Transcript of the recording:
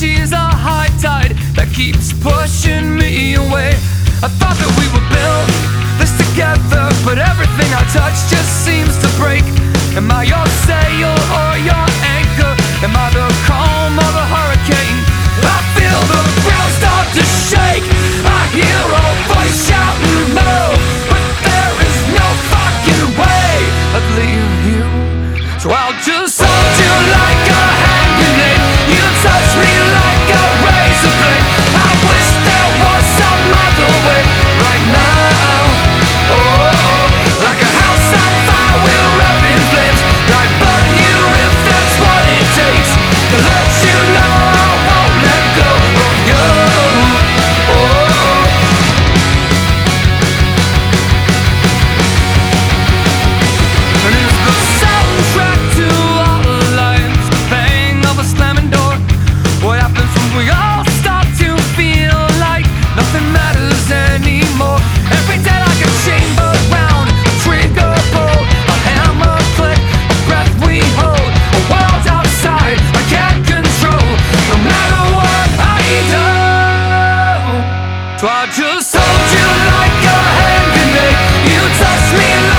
she's a high tide that keeps pushing me away. I thought that we would build this together, but everything I touch just seems to break. Am I your sail or your anchor? Am I the calm of a hurricane? I feel the ground start to shake. I hear a voice shouting, no, but there is no fucking way I'd leave you. So I'll sold you like a hand. You touched me